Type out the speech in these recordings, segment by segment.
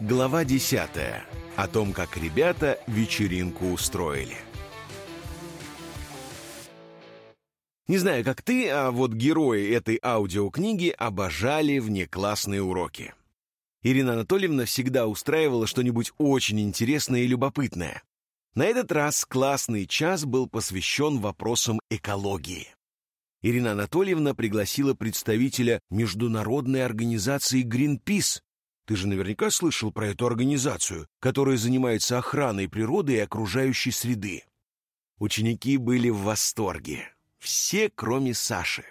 Глава 10. О том, как ребята вечеринку устроили. Не знаю, как ты, а вот герои этой аудиокниги обожали внеклассные уроки. Ирина Анатольевна всегда устраивала что-нибудь очень интересное и любопытное. На этот раз классный час был посвящен вопросам экологии. Ирина Анатольевна пригласила представителя международной организации Greenpeace, ты же наверняка слышал про эту организацию, которая занимается охраной природы и окружающей среды. Ученики были в восторге. Все, кроме Саши.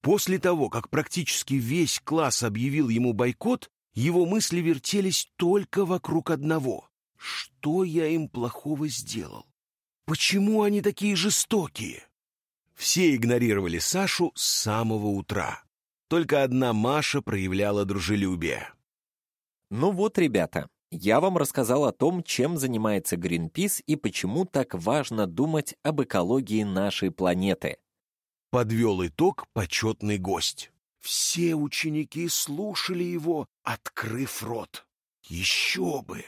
После того, как практически весь класс объявил ему бойкот, его мысли вертелись только вокруг одного. Что я им плохого сделал? Почему они такие жестокие? Все игнорировали Сашу с самого утра. Только одна Маша проявляла дружелюбие. Ну вот, ребята, я вам рассказал о том, чем занимается Greenpeace и почему так важно думать об экологии нашей планеты. Подвел итог почетный гость. Все ученики слушали его, открыв рот. Еще бы!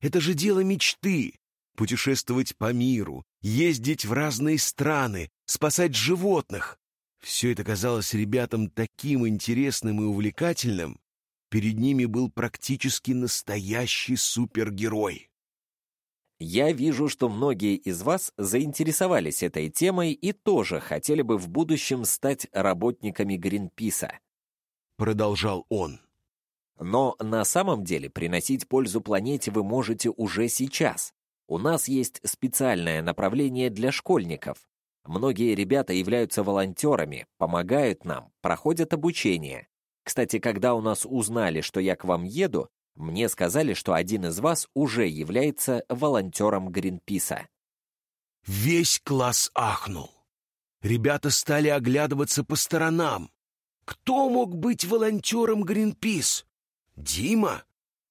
Это же дело мечты! Путешествовать по миру, ездить в разные страны, спасать животных. Все это казалось ребятам таким интересным и увлекательным, Перед ними был практически настоящий супергерой. Я вижу, что многие из вас заинтересовались этой темой и тоже хотели бы в будущем стать работниками Гринписа. Продолжал он. Но на самом деле приносить пользу планете вы можете уже сейчас. У нас есть специальное направление для школьников. Многие ребята являются волонтерами, помогают нам, проходят обучение. Кстати, когда у нас узнали, что я к вам еду, мне сказали, что один из вас уже является волонтером Гринписа. Весь класс ахнул. Ребята стали оглядываться по сторонам. Кто мог быть волонтером Гринпис? Дима?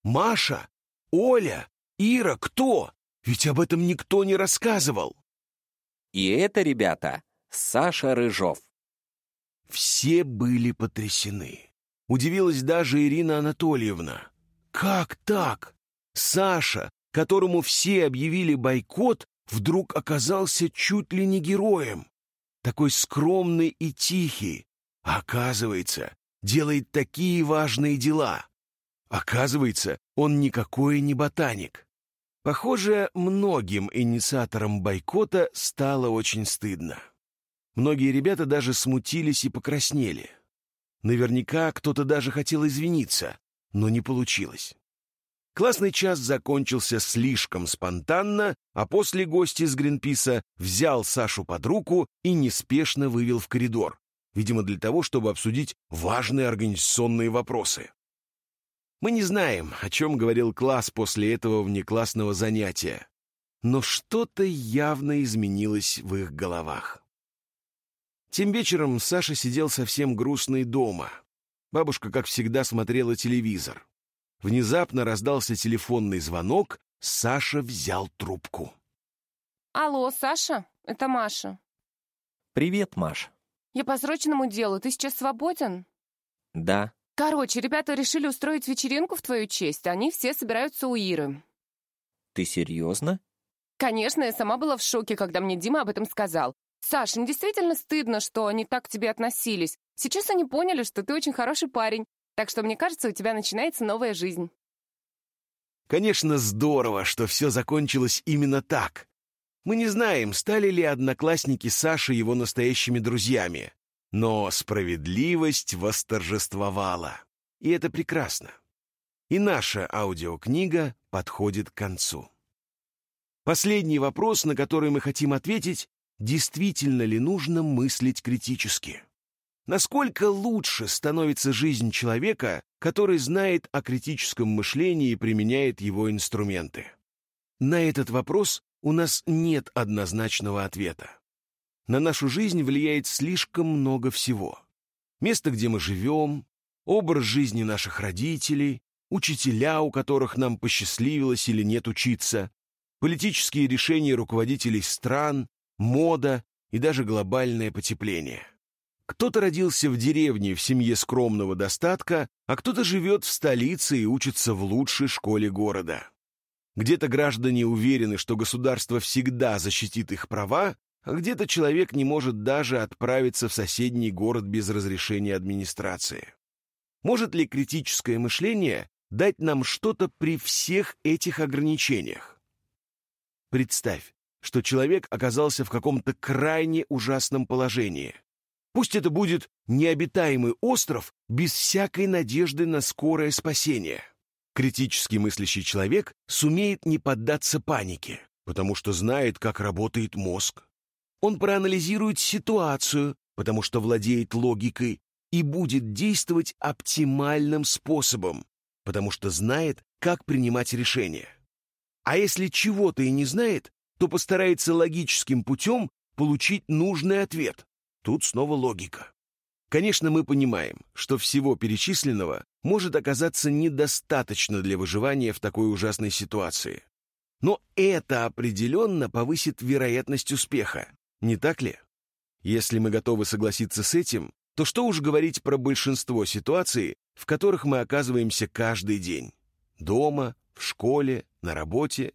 Маша? Оля? Ира? Кто? Ведь об этом никто не рассказывал. И это, ребята, Саша Рыжов. Все были потрясены. Удивилась даже Ирина Анатольевна. Как так? Саша, которому все объявили бойкот, вдруг оказался чуть ли не героем. Такой скромный и тихий. оказывается, делает такие важные дела. Оказывается, он никакой не ботаник. Похоже, многим инициаторам бойкота стало очень стыдно. Многие ребята даже смутились и покраснели. Наверняка кто-то даже хотел извиниться, но не получилось. Классный час закончился слишком спонтанно, а после гость из Гринписа взял Сашу под руку и неспешно вывел в коридор, видимо, для того, чтобы обсудить важные организационные вопросы. Мы не знаем, о чем говорил класс после этого внеклассного занятия, но что-то явно изменилось в их головах. Тем вечером Саша сидел совсем грустный дома. Бабушка, как всегда, смотрела телевизор. Внезапно раздался телефонный звонок, Саша взял трубку. Алло, Саша, это Маша. Привет, Маш. Я по срочному делу, ты сейчас свободен? Да. Короче, ребята решили устроить вечеринку в твою честь, они все собираются у Иры. Ты серьезно? Конечно, я сама была в шоке, когда мне Дима об этом сказал. Саш, им действительно стыдно, что они так к тебе относились. Сейчас они поняли, что ты очень хороший парень, так что, мне кажется, у тебя начинается новая жизнь. Конечно, здорово, что все закончилось именно так. Мы не знаем, стали ли одноклассники Саши его настоящими друзьями, но справедливость восторжествовала. И это прекрасно. И наша аудиокнига подходит к концу. Последний вопрос, на который мы хотим ответить, действительно ли нужно мыслить критически. Насколько лучше становится жизнь человека, который знает о критическом мышлении и применяет его инструменты? На этот вопрос у нас нет однозначного ответа. На нашу жизнь влияет слишком много всего. Место, где мы живем, образ жизни наших родителей, учителя, у которых нам посчастливилось или нет учиться, политические решения руководителей стран, мода и даже глобальное потепление. Кто-то родился в деревне в семье скромного достатка, а кто-то живет в столице и учится в лучшей школе города. Где-то граждане уверены, что государство всегда защитит их права, а где-то человек не может даже отправиться в соседний город без разрешения администрации. Может ли критическое мышление дать нам что-то при всех этих ограничениях? Представь, что человек оказался в каком-то крайне ужасном положении. Пусть это будет необитаемый остров без всякой надежды на скорое спасение. Критически мыслящий человек сумеет не поддаться панике, потому что знает, как работает мозг. Он проанализирует ситуацию, потому что владеет логикой, и будет действовать оптимальным способом, потому что знает, как принимать решения. А если чего-то и не знает, то постарается логическим путем получить нужный ответ. Тут снова логика. Конечно, мы понимаем, что всего перечисленного может оказаться недостаточно для выживания в такой ужасной ситуации. Но это определенно повысит вероятность успеха, не так ли? Если мы готовы согласиться с этим, то что уж говорить про большинство ситуаций, в которых мы оказываемся каждый день. Дома, в школе, на работе.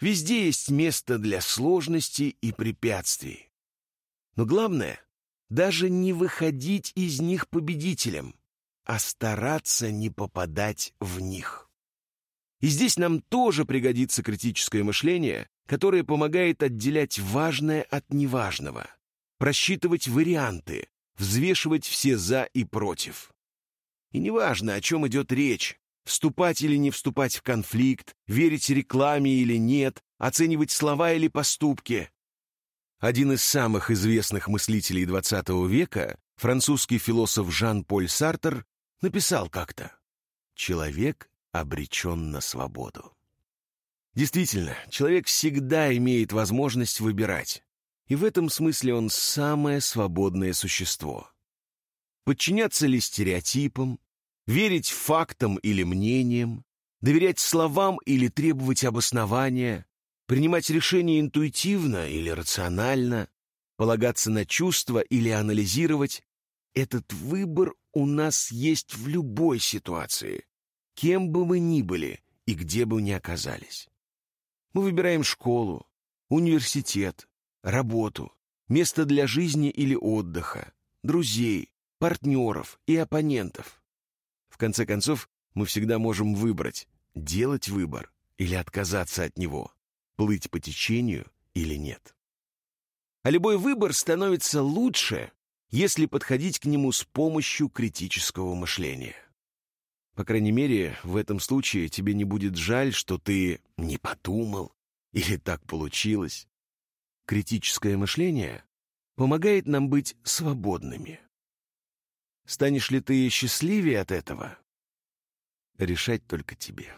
Везде есть место для сложностей и препятствий. Но главное даже не выходить из них победителем, а стараться не попадать в них. И здесь нам тоже пригодится критическое мышление, которое помогает отделять важное от неважного, просчитывать варианты, взвешивать все «за» и «против». И неважно, о чем идет речь, вступать или не вступать в конфликт, верить рекламе или нет, оценивать слова или поступки. Один из самых известных мыслителей XX века, французский философ Жан-Поль Сартер, написал как-то «Человек обречен на свободу». Действительно, человек всегда имеет возможность выбирать, и в этом смысле он самое свободное существо. Подчиняться ли стереотипам, верить фактам или мнениям, доверять словам или требовать обоснования, принимать решения интуитивно или рационально, полагаться на чувства или анализировать, этот выбор у нас есть в любой ситуации, кем бы мы ни были и где бы ни оказались. Мы выбираем школу, университет, работу, место для жизни или отдыха, друзей, партнеров и оппонентов. В конце концов, мы всегда можем выбрать, делать выбор или отказаться от него плыть по течению или нет. А любой выбор становится лучше, если подходить к нему с помощью критического мышления. По крайней мере, в этом случае тебе не будет жаль, что ты не подумал или так получилось. Критическое мышление помогает нам быть свободными. Станешь ли ты счастливее от этого? Решать только тебе.